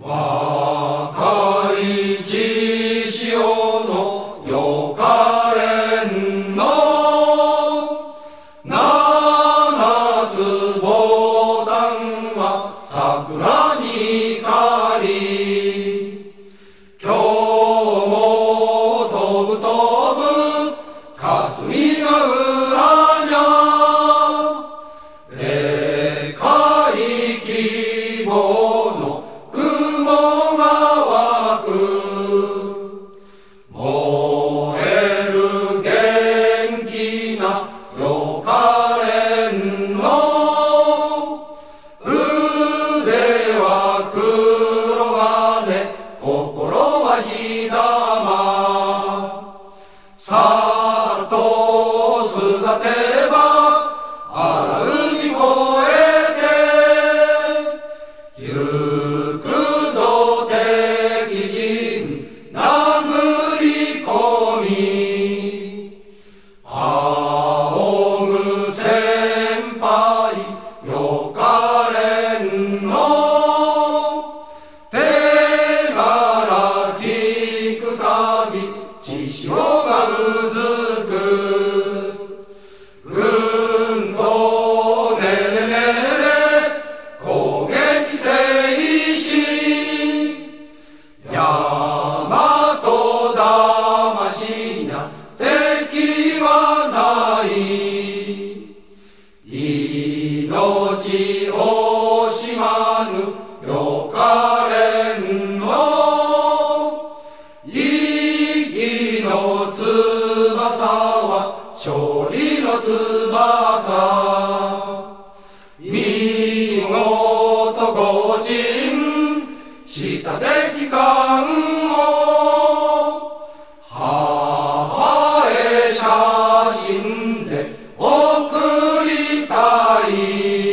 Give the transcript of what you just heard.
若い血潮のよかれんの。七つボタンは桜にかり。今日も飛ぶ飛ぶ。霞ヶさあどうすだて。が勝利の翼。見事ご人した敵艦を。母へ写真で送りたい。